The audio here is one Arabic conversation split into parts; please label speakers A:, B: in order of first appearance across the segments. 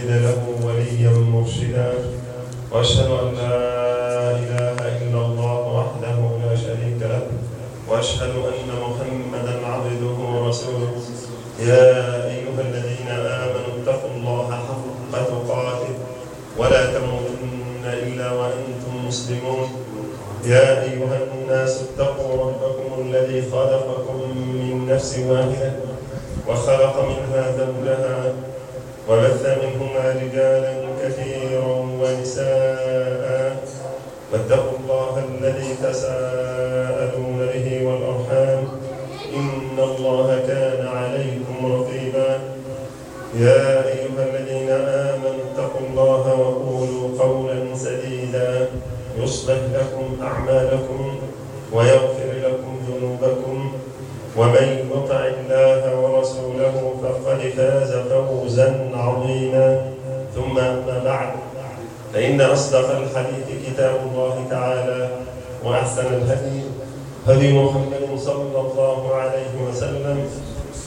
A: تجد له وليا مرشدا. وأشهد أن لا إله إلا الله وحده لا شريك له. وأشهد أن محمدا عبده ورسوله. يا كتاب الله تعالى وأحسن الهدي هدي محمد صلى الله عليه وسلم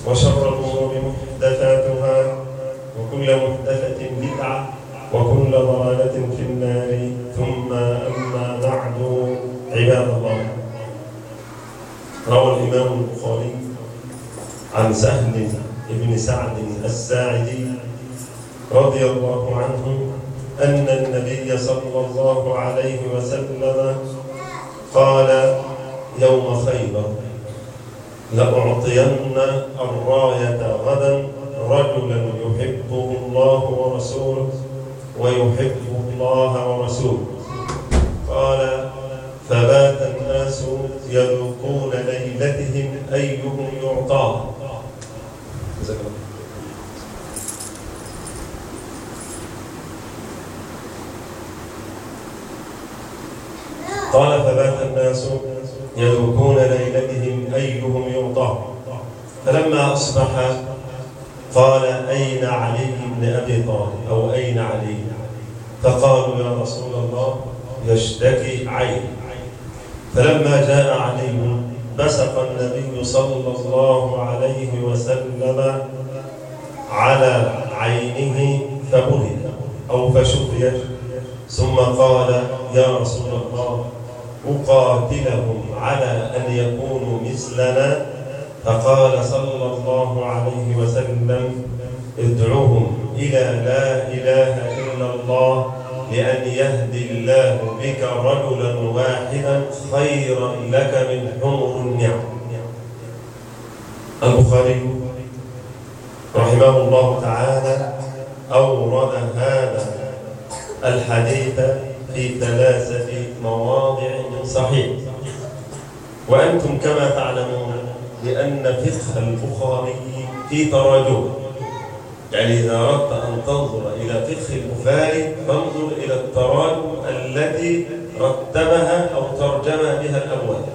A: وشر الأمور محدثاتها وكل محدثة بدعة وكل ضلالة في النار ثم أما بعد عباد الله. روى الإمام البخاري عن سهل بن سعد الساعدي رضي الله عنه أن صلى الله عليه وسلم قال يوم خيبر لأعطين الراية غدا رجلا يحبه الله ورسوله ويحبه الله ورسوله. قال فبات الناس يذوقون ليلتهم أيهم يعطاها قال فبات الناس يذوقون ليلتهم أيهم يعطاها فلما أصبح قال أين علي بن أبي طالب؟ أو أين علي؟ فقالوا يا رسول الله يشتكي عينه فلما جاء علي بسق النبي صلى الله عليه وسلم على عينه فبهت أو فشفيت. ثم قال يا رسول أقاتلهم على أن يكونوا مثلنا. فقال صلى الله عليه وسلم ادعوهم إلى لا إله إلا الله لأن يهدي الله بك رجلا واحدا خيرا لك من حمر النعم. البخاري رحمه الله تعالى أورد هذا الحديث في ثلاثة مواضع صحيح. وأنتم كما تعلمون لأن فقه البخاري في تراجم يعني إذا أردت أن تنظر إلى فقه البخاري فانظر إلى التراجم التي رتبها أو ترجم بها الأبواب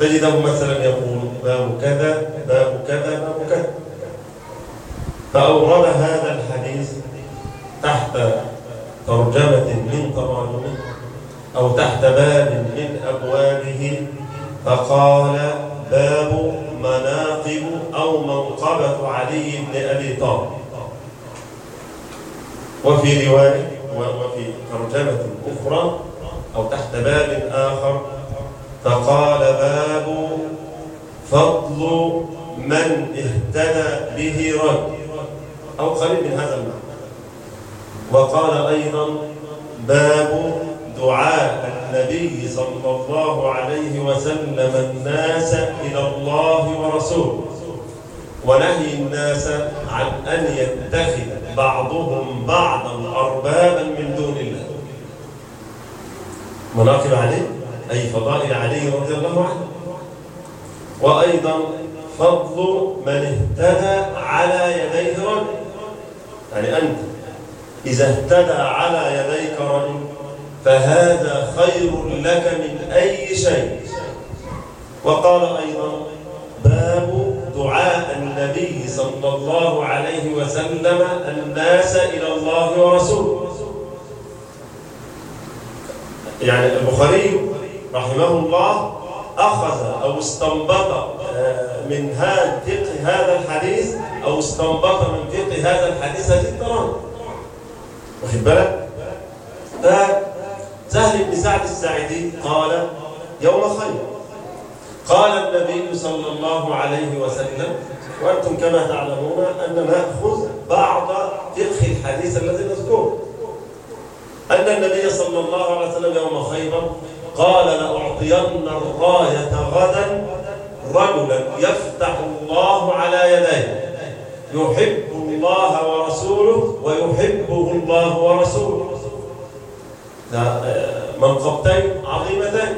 A: تجده مثلا يقول باب كذا باب كذا باب كذا. فأورد هذا الحديث تحت ترجمة أو تحت باب من أبوابه فقال باب مناقب أو منقبة علي بن أبي طالب. وفي رواية وفي ترجمة أخرى أو تحت باب آخر فقال باب فضل من اهتدى به رجل أو قريب من هذا المعنى. وقال أيضا باب دعاء النبي صلى الله عليه وسلم الناس إلى الله ورسوله. ونهي الناس عن أن يتخذ بعضهم بعضا أربابا من دون الله. مناقب علي أي فضائل علي رضي الله عنه. وأيضا فضل من اهتدى على يديه رجل. يعني أنت إذا اهتدى على يديك رجل فهذا خير لك من أي شيء. وقال أيضا باب دعاء النبي صلى الله عليه وسلم الناس إلى الله ورسوله. يعني البخاري رحمه الله أخذ أو استنبط من هذا فقه هذا الحديث أو استنبط من فقه هذا الحديث هذه التراني واخد بالك؟ فسهل بن سعد الساعدي قال يوم خير. قال النبي صلى الله عليه وسلم وأنتم كما تعلمون أن نأخذ بعض فقه الحديث الذي نذكره. أن النبي صلى الله عليه وسلم يوم خيبر قال لأعطين الراية غدا رجلا يفتح الله على يديه يحب الله ورسوله ويحبه الله ورسوله. منقبتين عظيمتين.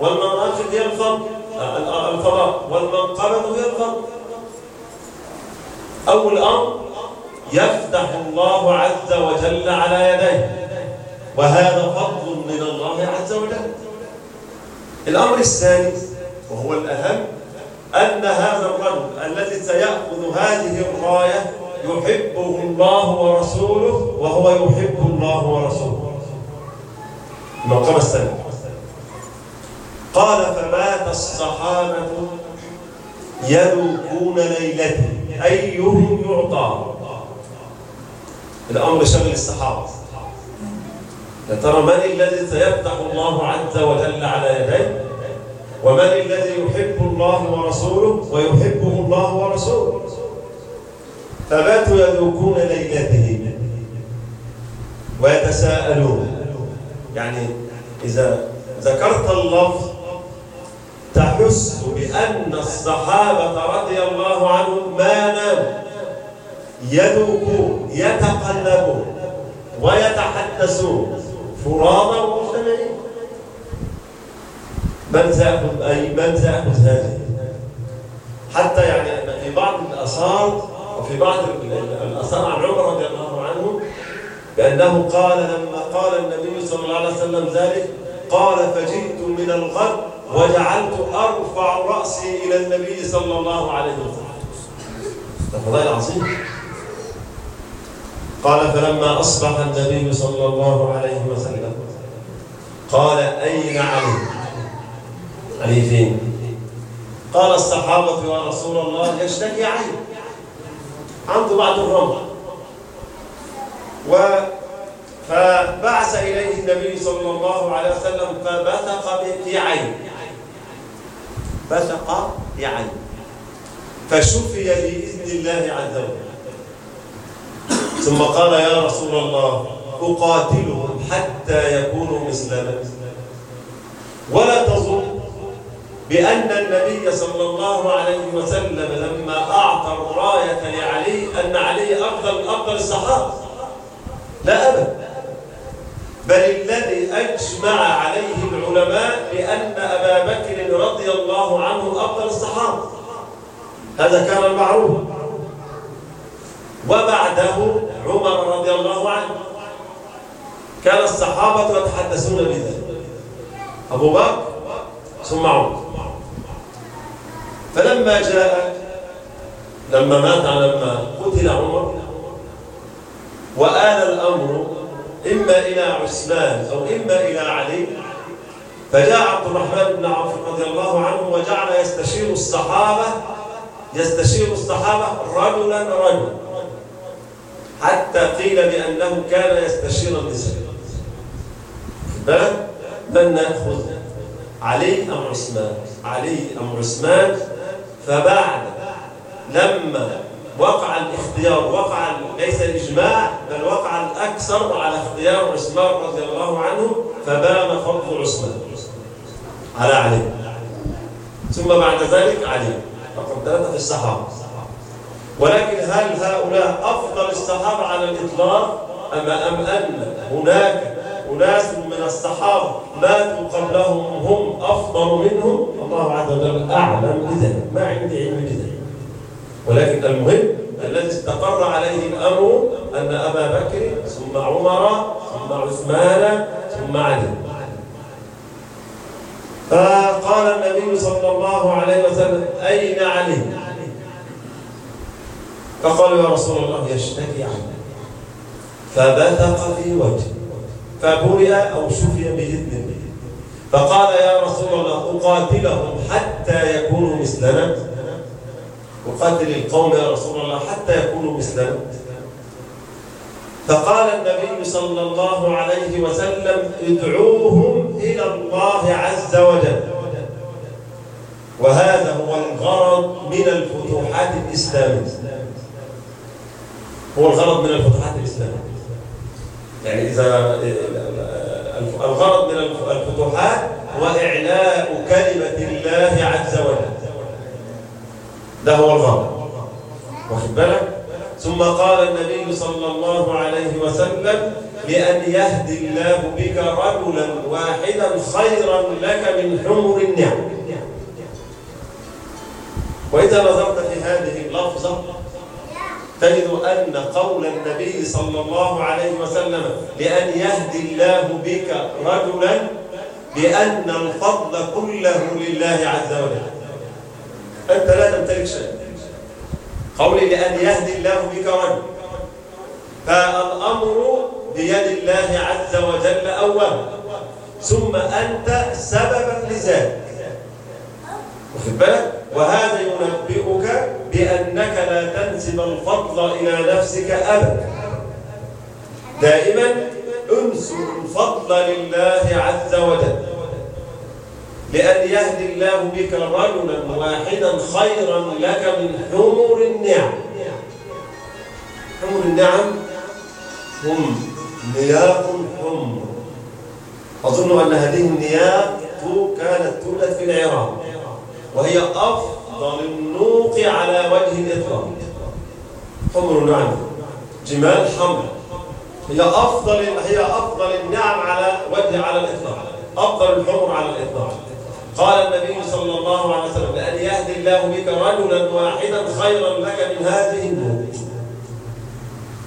A: والمناقب هي الفضل آه، الفضاء والمنقبة هي الفضل أول أمر يفتح الله عز وجل على يديه. وهذا فضل من الله عز وجل. الأمر الثاني وهو الأهم أن هذا الرجل الذي سيأخذ هذه الراية يحبه الله ورسوله وهو يحب الله ورسوله. المقام الثاني قال فمات الصحابة يذوقون ليلته. أيهم يعطى؟ الأمر شغل الصحابة يا ترى من الذي سيفتح الله عز وجل على يديه؟ ومن الذي يحب الله ورسوله ويحبه الله ورسوله؟ فباتوا يذوقون ليلته. ويتساءلون يعني إذا ذكرت اللفظ تحس بأن الصحابة رضي الله عنهم ما ناموا يذوقون يتقلبون ويتحدثون. فرادا ومجتمعين من سيأخذ أي من سيأخذ هذه؟ حتى يعني في بعض الآثار وفي بعض الآثار عن عمر رضي الله بأنه قال لما قال النبي صلى الله عليه وسلم ذلك قال فجئت من الغد وجعلت أرفع رأسي إلى النبي صلى الله عليه وسلم. ده فضائل عظيم قال فلما أصبح النبي صلى الله عليه وسلم قال أين علي؟ علي فين؟ قال الصحابة يا رسول الله يشتكي علي. عنده بعد الرمح. و فبعث إليه النبي صلى الله عليه وسلم فبثق في عين بثق في عين فشفي بإذن الله عز وجل. ثم قال يا رسول الله أقاتلهم حتى يكونوا مثلنا. ولا تظن بأن النبي صلى الله عليه وسلم لما أعطى الراية لعلي أن علي أفضل أفضل الصحابة. لا أبدا. بل الذي أجمع عليه العلماء بأن أبا بكر رضي الله عنه أفضل الصحابة. هذا كان المعروف. وبعده عمر رضي الله عنه. كان الصحابة يتحدثون بذلك. أبو بكر ثم عمر. فلما جاء لما مات لما قتل عمر وآل الأمر إما إلى عثمان أو إما إلى علي. فجاء عبد الرحمن بن عوف رضي الله عنه وجعل يستشير الصحابة يستشير الصحابة رجلا رجلا حتى قيل بأنه كان يستشير النساء. من نأخذ علي أم عثمان؟ علي أم عثمان. فبعد لما وقع الاختيار وقع ليس الإجماع بل وقع الأكثر على اختيار عثمان رضي الله عنه فبان فضل عثمان. على علي. ثم بعد ذلك علي. رقم ثلاثة في الصحابة. ولكن هل هؤلاء أفضل الصحابة على الإطلاق؟ أم أم أن هناك أناس من الصحابة ماتوا قبلهم هم أفضل منهم؟ الله عز وجل أعلم بذلك. ما عندي علم بذلك. ولكن المهم الذي استقر عليه الأمر أن أبا بكر ثم عمر ثم عثمان ثم علي. فقال النبي صلى الله عليه وسلم أين علي؟ فقالوا يا رسول الله يشتكي عنه فبثق في وجهه. فبرئ أو شفي بإذن فقال يا رسول الله أقاتلهم حتى يكونوا مثلنا؟ أقاتل القوم يا رسول الله حتى يكونوا مثلنا فقال النبي صلى الله عليه وسلم ادعوهم إلى الله عز وجل. وهذا هو الغرض من الفتوحات الإسلامية. هو الغرض من الفتوحات الإسلامية. يعني إذا الغرض من الفتوحات هو إعلاء كلمة الله عز وجل. ده هو الغرض واخد بالك؟ ثم قال النبي صلى الله عليه وسلم لأن يهدي الله بك رجلا واحدا خيرا لك من حمر النعم. وإذا نظرت في هذه اللفظة تجد أن قول النبي صلى الله عليه وسلم لأن يهدي الله بك رجلا بأن الفضل كله لله عز وجل. أنت لا تمتلك شيء قولي لأن يهدي الله بك رجل. فالأمر بيد الله عز وجل أولا. ثم أنت سببا لذلك. واخد بالك؟ وهذا ينبئك بأنك لا تنسب الفضل إلى نفسك أبدا. دائما انسب الفضل لله عز وجل. لأن يهدي الله بك رجلا واحدا خيرا لك من حمر النعم. حمر النعم هم نياق حمر. أظن أن هذه النياق كانت تولد في العراق وهي أفضل النوق على وجه الإطلاق. حمر النعم جمال حمر. هي أفضل هي أفضل النعم على وجه على الإطلاق. أفضل الحمر على الإطلاق. قال النبي صلى الله عليه وسلم لأن يهدي الله بك رجلا واحدا خيرا لك من هذه النور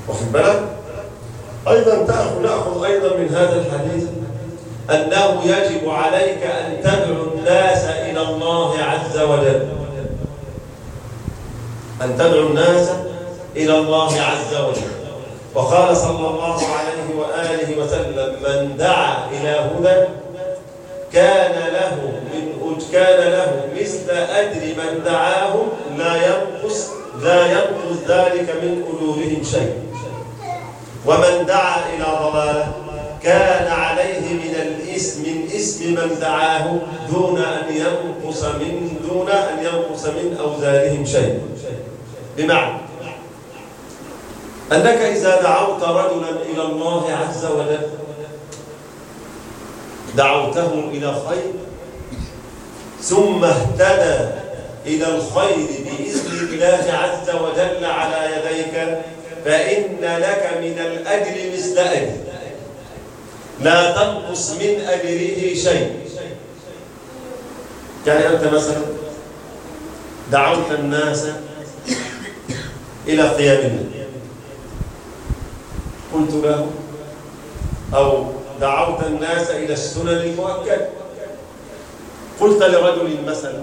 A: واخد بالك؟ أيضا تأخذ نأخذ أيضا من هذا الحديث أنه يجب عليك أن تدعو الناس إلى الله عز وجل. أن تدعو الناس إلى الله عز وجل. وقال صلى الله عليه وآله وسلم من دعا إلى هدى كان له مثل أجر من دعاهم لا ينقص لا ينقص ذلك من أجورهم شيء. ومن دعا إلى ضلاله كان عليه من الاسم من اسم من دعاه دون أن ينقص من دون أن ينقص من أوزارهم شيء. بمعنى أنك إذا دعوت رجلا إلى الله عز وجل دعوته إلى خير ثم اهتدى إلى الخير بإذن الله عز وجل على يديك فإن لك من الأجر مثل أجر لا تنقص من أجره شيء. يعني أنت مثلا دعوت الناس إلى قيام الليل قلت له أو دعوت الناس إلى السنن المؤكدة. قلت لرجل مثلا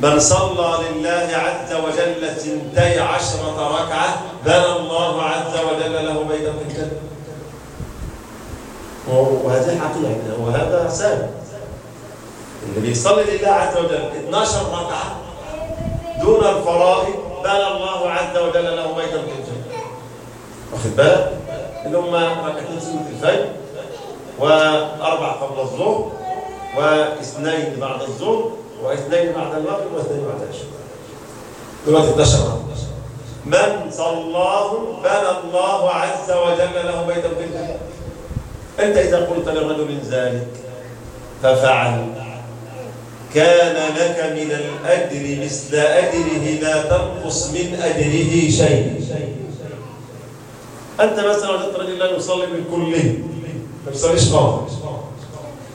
A: من صلى لله عز وجل سنتي عشرة ركعة بنى الله عز وجل له بيتا في الجنة وهذه حقيقة وهذا ثابت اللي بيصلي لله عز وجل 12 ركعة دون الفرائض بنى الله عز وجل له بيتا في الجنة واخد بالك؟ اللي هم ركعتين سنة الفجر وأربع قبل الظهر. واثنين بعد الظهر واثنين بعد المغرب واثنين بعد العشاء. دلوقتي 12 من صلاهم بنى الله عز وجل له بيتا في الجنة أنت إذا قلت لرجل ذلك ففعل كان لك من الأجر مثل أجره لا تنقص من أجره شيء. أنت مثلا وجدت رجل لا يصلي بالكلية ما يصليش خالص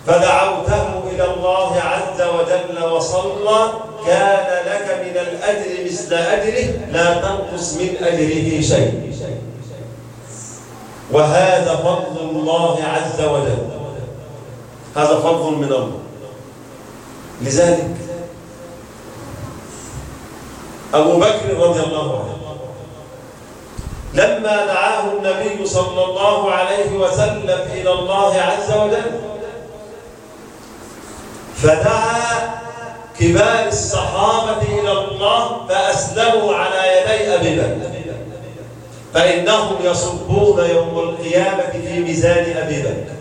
A: فدعوته إلى الله عز وجل وصلى كان لك من الأجر مثل أجره لا تنقص من أجره شيء. وهذا فضل الله عز وجل. هذا فضل من الله. لذلك أبو بكر رضي الله عنه لما دعاه النبي صلى الله عليه وسلم إلى الله عز وجل فدعا كبار الصحابة إلى الله فأسلموا على يدي أبي بكر. فإنهم يصبون يوم القيامة في ميزان أبي بكر.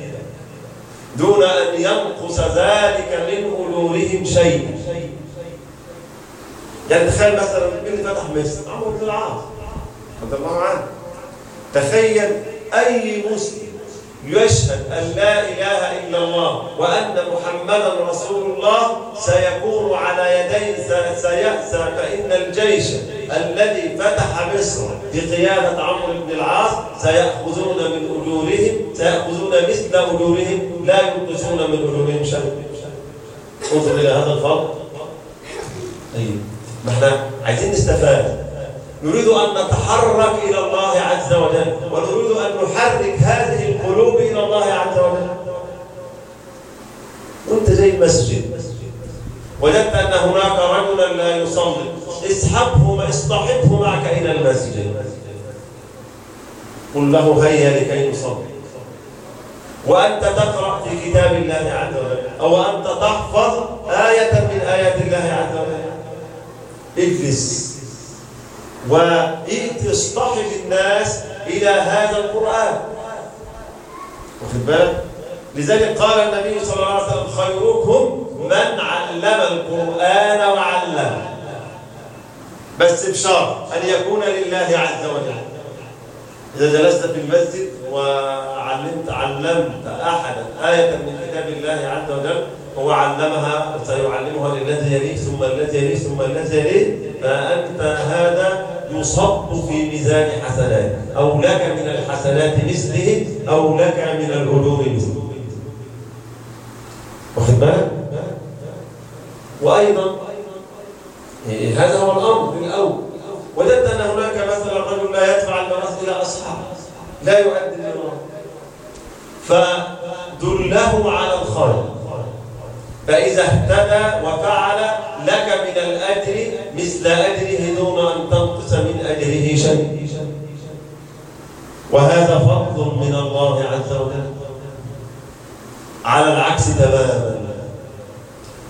A: دون أن ينقص ذلك من أجورهم شيء. يعني تخيل مثلا مين اللي فتح مصر؟ عمرو بن العاص. رضي الله عنه تخيل أي مسلم يشهد أن لا إله إلا الله وأن محمدا رسول الله سيكون على يدي سيأسى فإن الجيش الذي فتح مصر بقيادة عمرو بن العاص سيأخذون من أجورهم سيأخذون مثل أجورهم لا ينقصون من أجورهم شيء انظر إلى هذا الفضل طيب ما إحنا عايزين نستفاد. نريد أن نتحرك إلى الله عز وجل ونريد أن نحرك هذه القلوب إلى الله عز وجل. وانت زي المسجد وجدت أن هناك رجلا لا يصلي. اسحبه اصطحبه معك إلى المسجد. قل له هيا لكي نصلي. وأنت تقرأ في كتاب الله عز وجل أو أنت تحفظ آية من آيات الله عز وجل. اجلس. وإئت اصطحب الناس إلى هذا القرآن. واخد بالك؟ لذلك قال النبي صلى الله عليه وسلم خيركم من علم القرآن وعلمه. بس بشرط أن يكون لله عز وجل. إذا جلست في المسجد وعلمت علمت أحدا آية من كتاب الله عز وجل هو علمها سيعلمها للذي يليه ثم الذي يليه ثم الذي يليه. فأنت هذا يصب في ميزان حسنات. أو لك من الحسنات مثله أو لك من العلوم مثله. واخد بالك؟ وأيضا هذا هو الأمر الأول. وجدت أن هناك مثلا رجل لا يدفع المرأة إلى أصحابه لا يؤدي المرأة فدله على فإذا اهتدى وفعل لك من الأجر مثل أجره دون أن تنقص من أجره شيء وهذا فضل من الله عز وجل. على العكس تماما.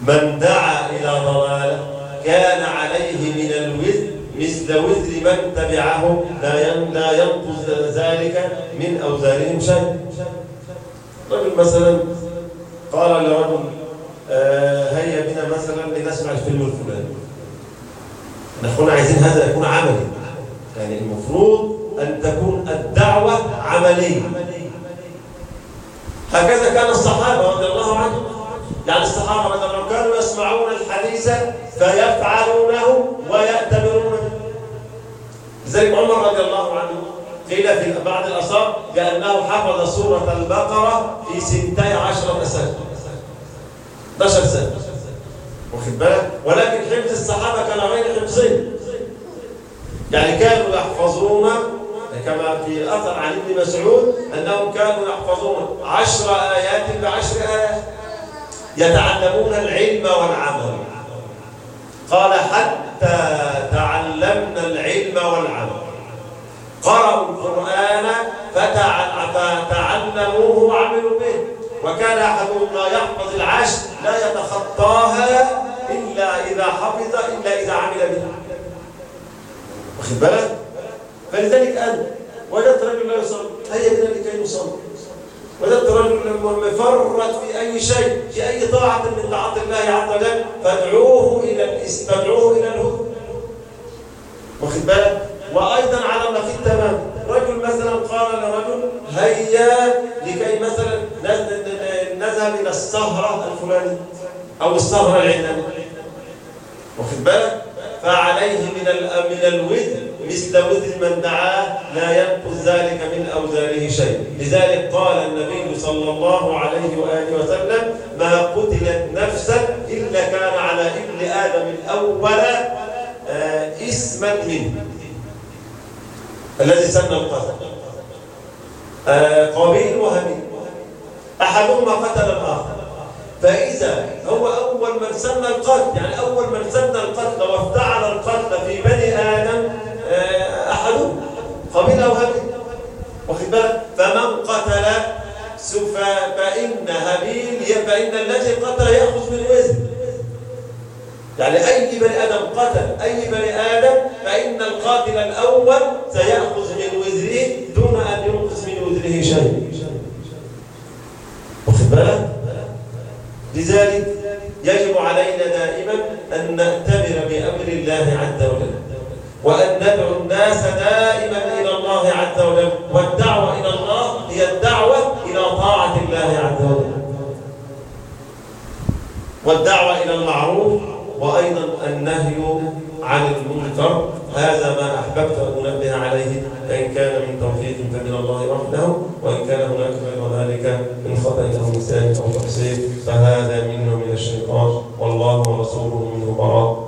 A: من دعا إلى ضلاله كان عليه من الوزر مثل وزر من تبعه لا ينقص ذلك من أوزارهم شيء رجل مثلا قال لرجل هيا بنا مثلا لنسمع الفيلم الفلاني. نحن عايزين هذا يكون عملي. يعني المفروض أن تكون الدعوة عملية. هكذا كان الصحابة رضي الله عنهم. يعني الصحابة رضي الله عنهم كانوا يسمعون الحديث فيفعلونه ويأتمرون لذلك عمر رضي الله عنه قيل في بعض الأصاب بأنه حفظ سورة البقرة في سنتي عشرة سنة 11 سنة. واخد بالك؟ ولكن حفظ الصحابة كان غير حفظين يعني كانوا يحفظون كما في أثر عن ابن مسعود أنهم كانوا يحفظون عشر آيات بعشر آيات. يتعلمون العلم والعمل. قال حتى تعلمنا العلم والعمل قرأوا القرآن فتعلموه وعملوا به وكان أحدهم لا يحفظ العشر لا يتخطاها إلا إذا حفظ إلا إذا عمل بها واخد بالك؟ فلذلك أنا وجدت رجل لا يصلي. هيا بنا لكي نصلي؟ وجدت رجل مفرط في أي شيء في أي طاعة من طاعات الله عز وجل فادعوه إلى فادعوه إلى الهدى. واخد بالك؟ وأيضا على النقيض تمام رجل مثلا قال لرجل هيا لكي مثلا نذهب إلى السهرة الفلانية أو السهرة العلانية واخد بالك؟ فعليه من من الوزر مثل وزر من دعاه لا ينقص ذلك من أوزاره شيء. لذلك قال النبي صلى الله عليه وآله وسلم ما قتلت نفسا إلا كان على ابن آدم الأول آه اسما منه. الذي سن القتل. آه قابيل وهابيل أحدهما قتل الآخر. فإذا هو أول من سن القتل يعني أول من سن القتل وافتعل القتل في بني آدم أحدهم. قابيل أو هابيل واخد بالك؟ فمن قتل فإن هابيل فإن الذي قتل يأخذ من وزن يعني أي بني آدم قتل أي بني آدم فإن القاتل الأول سيأخذ من وزن أي شيء واخد بالك لذلك يجب علينا دائما أن نأتمر بأمر الله عز وجل وأن ندعو الناس دائما إلى الله عز وجل والدعوة إلى الله هي الدعوة إلى طاعة الله عز وجل. والدعوة إلى المعروف وأيضا النهي عن المنكر هذا ما أحببت أن أنبه عليه فإن كان من توفيق فمن الله وحده وإن كان هناك غير ذلك من خطأ أو نسيان أو تقصير فهذا منه من الشيطان والله ورسوله منه براء